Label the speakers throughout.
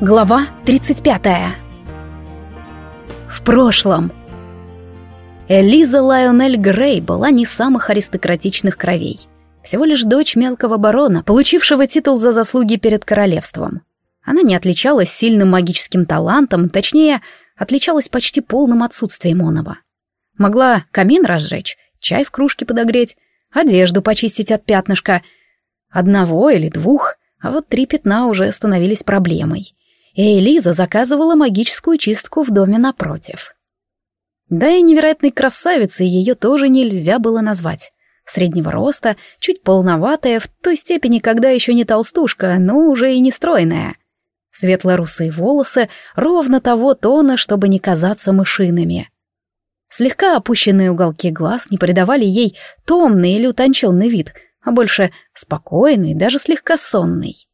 Speaker 1: Глава 35. В прошлом. Элиза Лайонель Грей была не самых аристократичных кровей. Всего лишь дочь мелкого барона, получившего титул за заслуги перед королевством. Она не отличалась сильным магическим талантом, точнее, отличалась почти полным отсутствием оного. Могла камин разжечь, чай в кружке подогреть, одежду почистить от пятнышка. Одного или двух, а вот три пятна уже становились проблемой и Элиза заказывала магическую чистку в доме напротив. Да и невероятной красавицей ее тоже нельзя было назвать. Среднего роста, чуть полноватая, в той степени, когда еще не толстушка, но уже и не стройная. Светло-русые волосы, ровно того тона, чтобы не казаться мышиными. Слегка опущенные уголки глаз не придавали ей томный или утонченный вид, а больше спокойный, даже слегка сонный.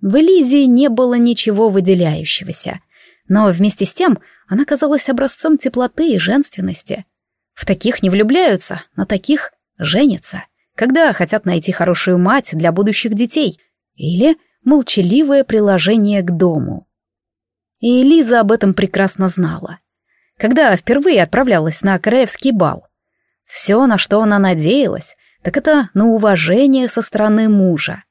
Speaker 1: В Элизе не было ничего выделяющегося, но вместе с тем она казалась образцом теплоты и женственности. В таких не влюбляются, на таких женятся, когда хотят найти хорошую мать для будущих детей или молчаливое приложение к дому. И Элиза об этом прекрасно знала. Когда впервые отправлялась на Краевский бал, все, на что она надеялась, так это на уважение со стороны мужа.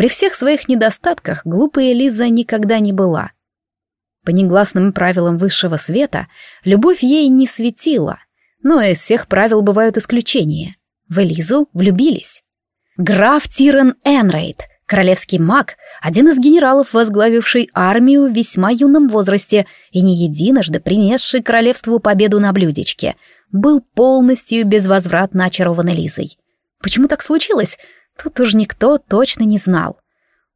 Speaker 1: При всех своих недостатках глупая Лиза никогда не была. По негласным правилам высшего света любовь ей не светила, но из всех правил бывают исключения. В Элизу влюбились. Граф Тирен Энрейд, королевский маг, один из генералов, возглавивший армию в весьма юном возрасте и не единожды принесший королевству победу на блюдечке, был полностью безвозвратно очарован Элизой. Почему так случилось? Тут уж никто точно не знал.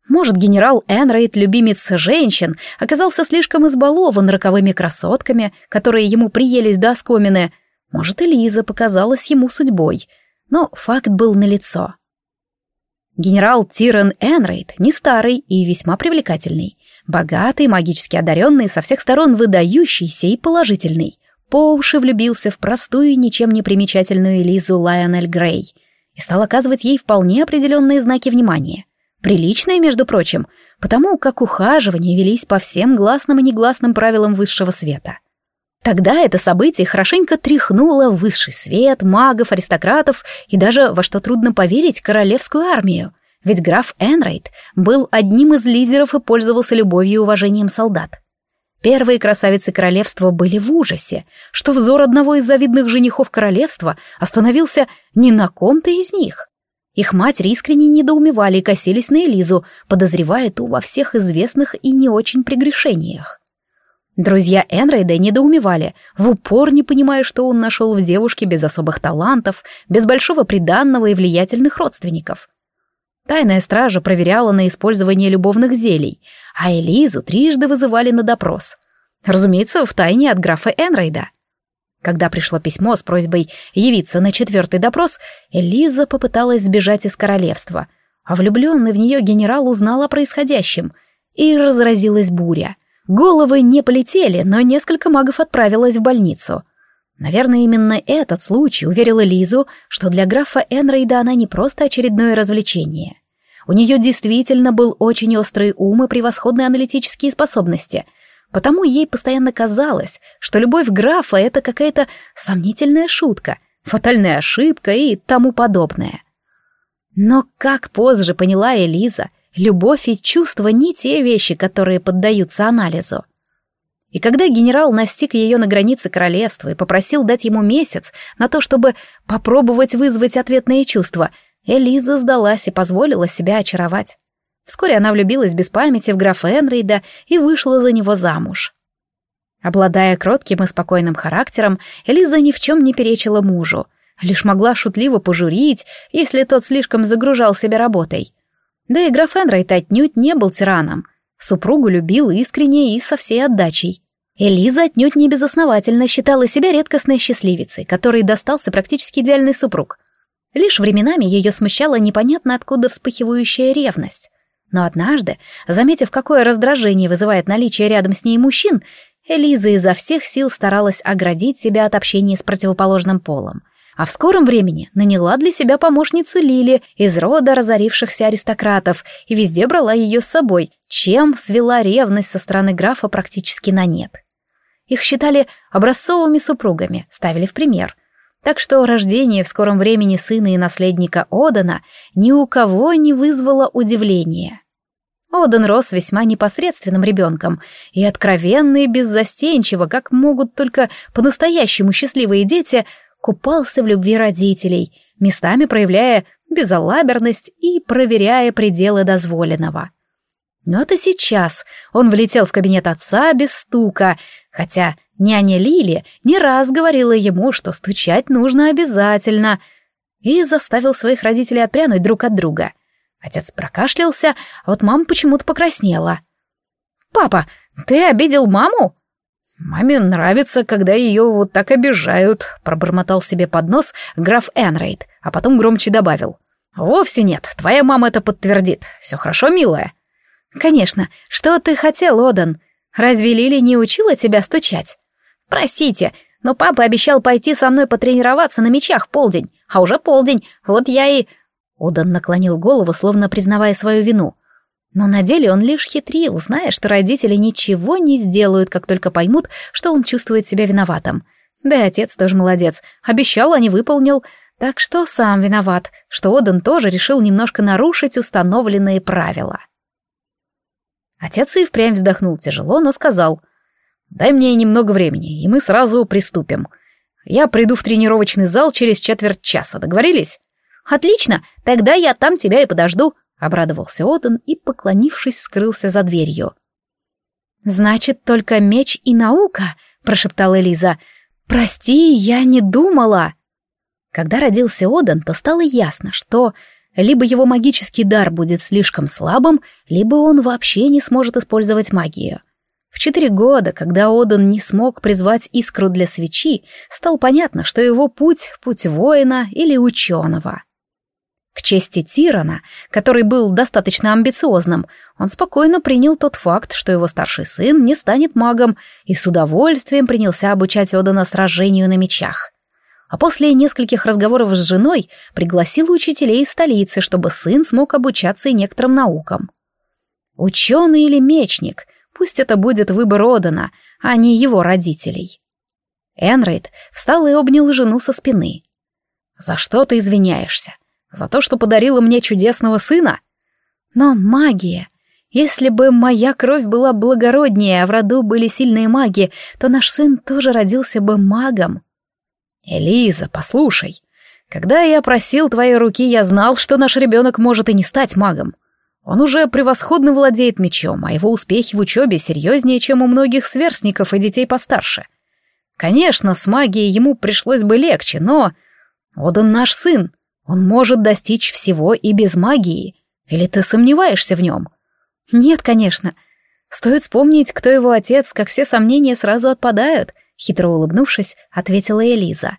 Speaker 1: Может, генерал Энрейд, любимец женщин, оказался слишком избалован роковыми красотками, которые ему приелись до оскомины. Может, Элиза показалась ему судьбой. Но факт был налицо. Генерал Тирен Энрейд не старый и весьма привлекательный. Богатый, магически одаренный, со всех сторон выдающийся и положительный. По уши влюбился в простую, ничем не примечательную Элизу Лайонель Грей — и стал оказывать ей вполне определенные знаки внимания. Приличные, между прочим, потому как ухаживания велись по всем гласным и негласным правилам высшего света. Тогда это событие хорошенько тряхнуло высший свет, магов, аристократов и даже, во что трудно поверить, королевскую армию. Ведь граф Энрейд был одним из лидеров и пользовался любовью и уважением солдат. Первые красавицы королевства были в ужасе, что взор одного из завидных женихов королевства остановился не на ком-то из них. Их матери искренне недоумевали и косились на Элизу, подозревая ту во всех известных и не очень прегрешениях. Друзья Энрейда недоумевали, в упор не понимая, что он нашел в девушке без особых талантов, без большого приданного и влиятельных родственников. Тайная стража проверяла на использование любовных зелий, а Элизу трижды вызывали на допрос. Разумеется, в тайне от графа Энрейда. Когда пришло письмо с просьбой явиться на четвертый допрос, Элиза попыталась сбежать из королевства, а влюбленный в нее генерал узнал о происходящем, и разразилась буря. Головы не полетели, но несколько магов отправилось в больницу. Наверное, именно этот случай уверил Элизу, что для графа Энрейда она не просто очередное развлечение. У нее действительно был очень острый ум и превосходные аналитические способности, потому ей постоянно казалось, что любовь графа — это какая-то сомнительная шутка, фатальная ошибка и тому подобное. Но, как позже поняла Элиза, любовь и чувства не те вещи, которые поддаются анализу. И когда генерал настиг ее на границе королевства и попросил дать ему месяц на то, чтобы попробовать вызвать ответные чувства, Элиза сдалась и позволила себя очаровать. Вскоре она влюбилась без памяти в графа Энрейда и вышла за него замуж. Обладая кротким и спокойным характером, Элиза ни в чем не перечила мужу, лишь могла шутливо пожурить, если тот слишком загружал себя работой. Да и граф Энрейд отнюдь не был тираном. Супругу любил искренне и со всей отдачей. Элиза отнюдь не безосновательно считала себя редкостной счастливицей, которой достался практически идеальный супруг. Лишь временами ее смущала непонятно откуда вспыхивающая ревность. Но однажды, заметив, какое раздражение вызывает наличие рядом с ней мужчин, Элиза изо всех сил старалась оградить себя от общения с противоположным полом. а в скором времени наняла для себя помощницу Лили из рода разорившихся аристократов и везде брала ее с собой, чем свела ревность со стороны графа практически на нет. Их считали образцовыми супругами, ставили в пример. Так что рождение в скором времени сына и наследника Одана ни у кого не вызвало удивления. Оден рос весьма непосредственным ребенком и откровенно и беззастенчиво, как могут только по-настоящему счастливые дети, купался в любви родителей, местами проявляя безалаберность и проверяя пределы дозволенного. Но это сейчас он влетел в кабинет отца без стука, хотя няня Лили не раз говорила ему, что стучать нужно обязательно, и заставил своих родителей отпрянуть друг от друга. Отец прокашлялся, а вот мама почему-то покраснела. «Папа, ты обидел маму?» «Маме нравится, когда ее вот так обижают», — пробормотал себе под нос граф Энрейд, а потом громче добавил. «Вовсе нет, твоя мама это подтвердит. Все хорошо, милая?» «Конечно. Что ты хотел, Одан? Разве Лили не учила тебя стучать?» «Простите, но папа обещал пойти со мной потренироваться на мечах в полдень, а уже полдень, вот я и...» Одан наклонил голову, словно признавая свою вину. Но на деле он лишь хитрил, зная, что родители ничего не сделают, как только поймут, что он чувствует себя виноватым. Да и отец тоже молодец. Обещал, а не выполнил. Так что сам виноват, что Одан тоже решил немножко нарушить установленные правила. Отец и впрямь вздохнул тяжело, но сказал, «Дай мне немного времени, и мы сразу приступим. Я приду в тренировочный зал через четверть часа, договорились?» «Отлично, тогда я там тебя и подожду», — обрадовался Одан и, поклонившись, скрылся за дверью. «Значит, только меч и наука», — прошептала Элиза. «Прости, я не думала». Когда родился Одан, то стало ясно, что либо его магический дар будет слишком слабым, либо он вообще не сможет использовать магию. В четыре года, когда Одан не смог призвать искру для свечи, стало понятно, что его путь — путь воина или ученого. К чести Тирана, который был достаточно амбициозным, он спокойно принял тот факт, что его старший сын не станет магом, и с удовольствием принялся обучать Одана сражению на мечах а после нескольких разговоров с женой пригласил учителей из столицы, чтобы сын смог обучаться и некоторым наукам. Ученый или мечник, пусть это будет выбор Одана, а не его родителей. Энрейд встал и обнял жену со спины. «За что ты извиняешься? За то, что подарила мне чудесного сына?» «Но магия...» Если бы моя кровь была благороднее, а в роду были сильные маги, то наш сын тоже родился бы магом. «Элиза, послушай. Когда я просил твоей руки, я знал, что наш ребенок может и не стать магом. Он уже превосходно владеет мечом, а его успехи в учебе серьезнее, чем у многих сверстников и детей постарше. Конечно, с магией ему пришлось бы легче, но... Вот он наш сын. Он может достичь всего и без магии. Или ты сомневаешься в нем? Нет, конечно. Стоит вспомнить, кто его отец, как все сомнения сразу отпадают — хитро улыбнувшись, ответила Элиза.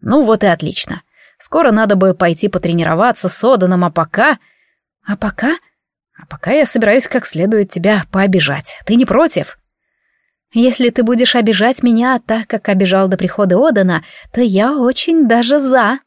Speaker 1: «Ну вот и отлично. Скоро надо бы пойти потренироваться с Оданом, а пока...» «А пока?» «А пока я собираюсь как следует тебя пообижать. Ты не против?» «Если ты будешь обижать меня так, как обижал до прихода Одана, то я очень даже за»,